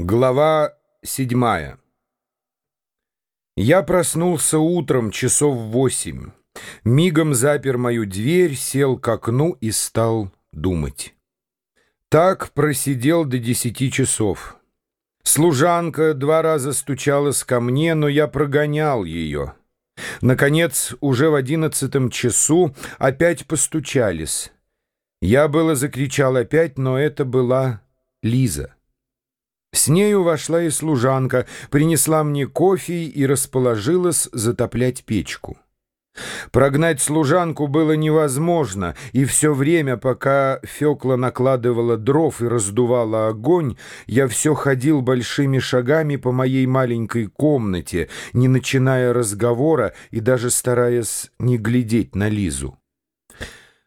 Глава седьмая Я проснулся утром часов восемь. Мигом запер мою дверь, сел к окну и стал думать. Так просидел до десяти часов. Служанка два раза стучалась ко мне, но я прогонял ее. Наконец, уже в одиннадцатом часу опять постучались. Я было закричал опять, но это была Лиза. С нею вошла и служанка, принесла мне кофе и расположилась затоплять печку. Прогнать служанку было невозможно, и все время, пока Фекла накладывала дров и раздувала огонь, я все ходил большими шагами по моей маленькой комнате, не начиная разговора и даже стараясь не глядеть на Лизу.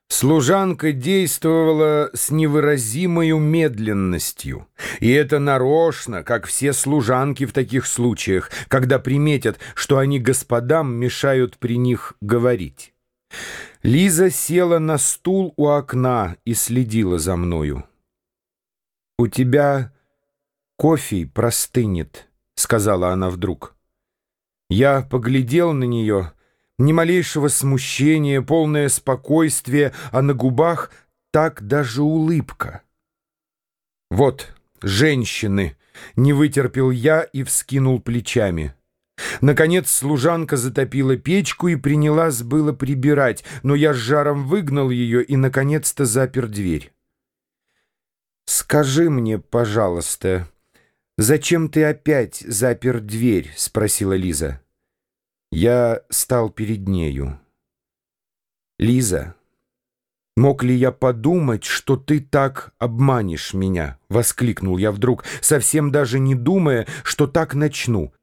Служанка действовала с невыразимой медленностью, и это нарочно, как все служанки в таких случаях, когда приметят, что они господам мешают при них говорить. Лиза села на стул у окна и следила за мною. «У тебя кофе простынет», — сказала она вдруг. Я поглядел на нее — ни малейшего смущения, полное спокойствие, а на губах так даже улыбка. «Вот, женщины!» — не вытерпел я и вскинул плечами. Наконец служанка затопила печку и принялась было прибирать, но я с жаром выгнал ее и, наконец-то, запер дверь. «Скажи мне, пожалуйста, зачем ты опять запер дверь?» — спросила Лиза. Я стал перед нею. «Лиза, мог ли я подумать, что ты так обманешь меня?» — воскликнул я вдруг, совсем даже не думая, что так начну.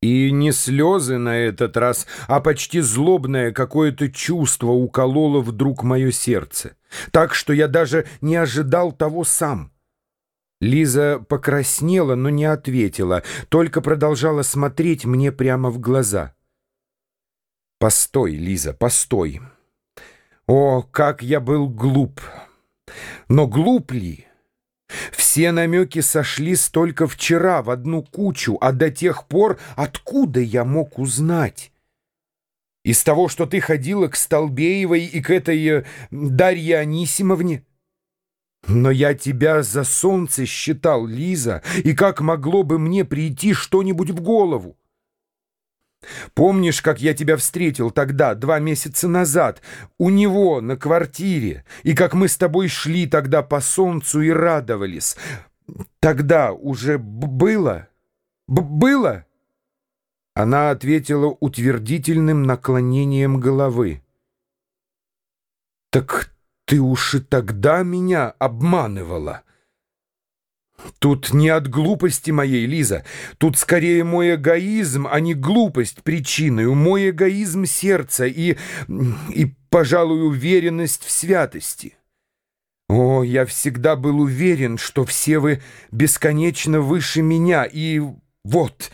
И не слезы на этот раз, а почти злобное какое-то чувство укололо вдруг мое сердце, так что я даже не ожидал того сам. Лиза покраснела, но не ответила, только продолжала смотреть мне прямо в глаза. «Постой, Лиза, постой! О, как я был глуп! Но глуп ли?» Все намеки сошлись только вчера в одну кучу, а до тех пор откуда я мог узнать? Из того, что ты ходила к Столбеевой и к этой э, Дарье Анисимовне? Но я тебя за солнце считал, Лиза, и как могло бы мне прийти что-нибудь в голову? Помнишь, как я тебя встретил тогда, два месяца назад, у него на квартире, и как мы с тобой шли тогда по солнцу и радовались? Тогда уже было? Б было?» Она ответила утвердительным наклонением головы. «Так ты уж и тогда меня обманывала. Тут не от глупости моей, Лиза. Тут скорее мой эгоизм, а не глупость причиной. Мой эгоизм сердца и, и, пожалуй, уверенность в святости. О, я всегда был уверен, что все вы бесконечно выше меня. И вот...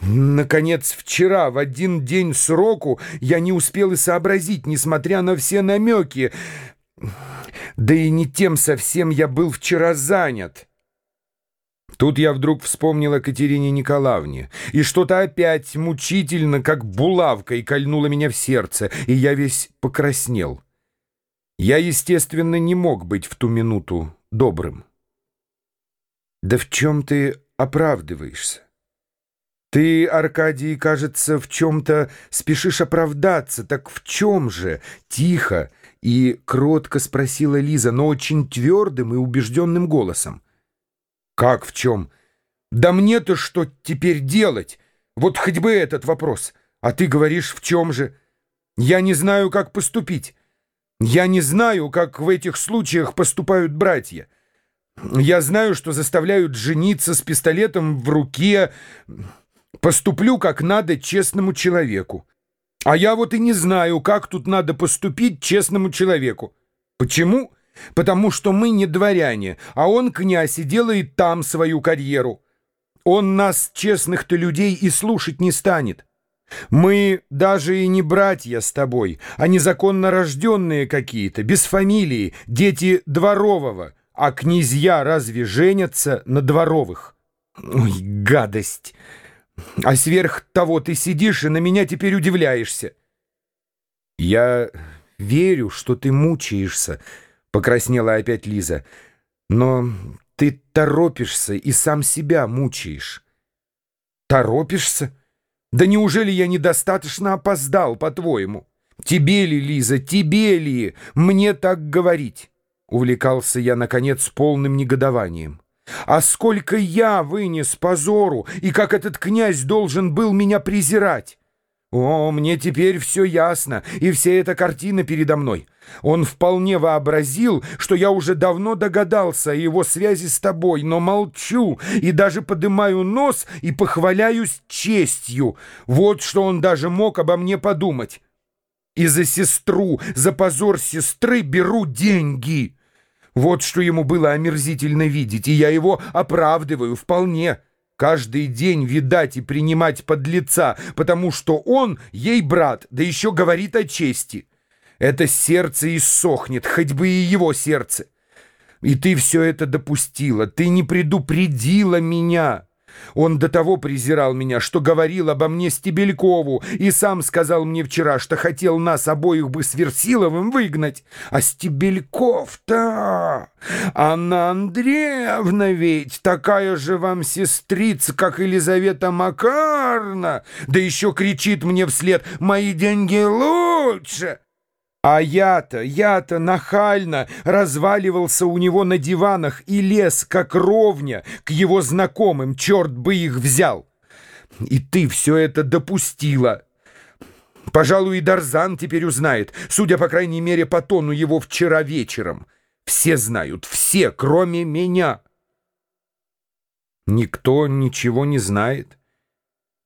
Наконец, вчера, в один день сроку, я не успел и сообразить, несмотря на все намеки. Да и не тем совсем я был вчера занят. Тут я вдруг вспомнил о Катерине Николаевне, и что-то опять мучительно, как булавкой, кольнуло меня в сердце, и я весь покраснел. Я, естественно, не мог быть в ту минуту добрым. «Да в чем ты оправдываешься? Ты, Аркадий, кажется, в чем-то спешишь оправдаться. Так в чем же?» Тихо, и кротко спросила Лиза, но очень твердым и убежденным голосом. «Как в чем? Да мне-то что теперь делать? Вот хоть бы этот вопрос. А ты говоришь, в чем же? Я не знаю, как поступить. Я не знаю, как в этих случаях поступают братья. Я знаю, что заставляют жениться с пистолетом в руке. Поступлю, как надо, честному человеку. А я вот и не знаю, как тут надо поступить честному человеку. Почему? Потому что мы не дворяне, а он князь и делает там свою карьеру. Он нас, честных-то людей, и слушать не станет. Мы даже и не братья с тобой, а незаконно рожденные какие-то, без фамилии, дети дворового, А князья разве женятся на дворовых? Ой, гадость! А сверх того ты сидишь и на меня теперь удивляешься. Я верю, что ты мучаешься, — покраснела опять Лиза. Но ты торопишься и сам себя мучаешь. Торопишься? Да неужели я недостаточно опоздал, по-твоему? Тебе ли, Лиза, тебе ли мне так говорить? Увлекался я, наконец, полным негодованием. А сколько я вынес позору, и как этот князь должен был меня презирать! О, мне теперь все ясно, и вся эта картина передо мной. Он вполне вообразил, что я уже давно догадался о его связи с тобой, но молчу и даже подымаю нос и похваляюсь честью. Вот что он даже мог обо мне подумать. И за сестру, за позор сестры беру деньги. Вот что ему было омерзительно видеть, и я его оправдываю вполне. Каждый день видать и принимать под лица, потому что он ей брат, да еще говорит о чести. Это сердце иссохнет, хоть бы и его сердце. И ты все это допустила, ты не предупредила меня». Он до того презирал меня, что говорил обо мне Стебелькову, и сам сказал мне вчера, что хотел нас обоих бы с Версиловым выгнать. А Стебельков-то... Анна Андреевна ведь такая же вам сестрица, как Елизавета Макарна, да еще кричит мне вслед «Мои деньги лучше!» А я-то, я-то нахально разваливался у него на диванах и лез, как ровня, к его знакомым, черт бы их взял. И ты все это допустила. Пожалуй, и Дарзан теперь узнает, судя, по крайней мере, по тону его вчера вечером. Все знают, все, кроме меня. Никто ничего не знает.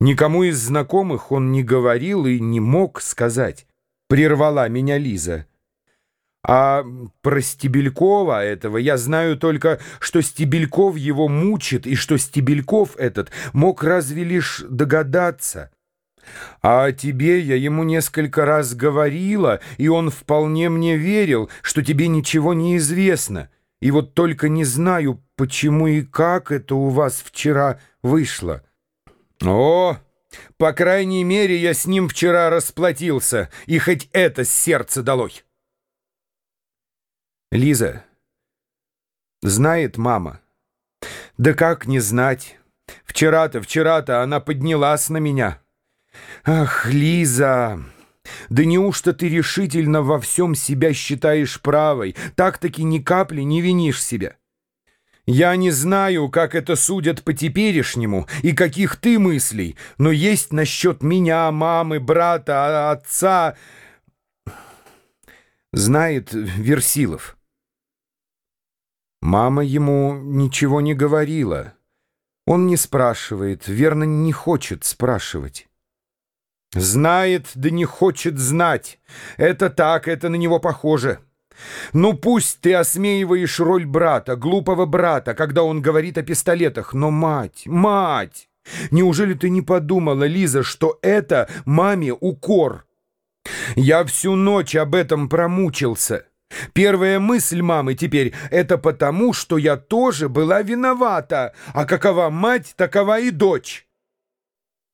Никому из знакомых он не говорил и не мог сказать прервала меня Лиза. А про Стебелькова этого я знаю только, что Стебельков его мучит, и что Стебельков этот мог разве лишь догадаться. А о тебе я ему несколько раз говорила, и он вполне мне верил, что тебе ничего не известно. И вот только не знаю, почему и как это у вас вчера вышло. О! По крайней мере, я с ним вчера расплатился, и хоть это сердце долой. Лиза. Знает мама. Да как не знать? Вчера-то, вчера-то она поднялась на меня. Ах, Лиза, да неужто ты решительно во всем себя считаешь правой, так-таки ни капли не винишь себя? Я не знаю, как это судят по теперешнему и каких ты мыслей, но есть насчет меня, мамы, брата, отца... Знает Версилов. Мама ему ничего не говорила. Он не спрашивает, верно, не хочет спрашивать. Знает, да не хочет знать. Это так, это на него похоже. Ну пусть ты осмеиваешь роль брата, глупого брата, когда он говорит о пистолетах, но мать, мать! Неужели ты не подумала, Лиза, что это маме укор? Я всю ночь об этом промучился. Первая мысль мамы теперь — это потому, что я тоже была виновата, а какова мать, такова и дочь.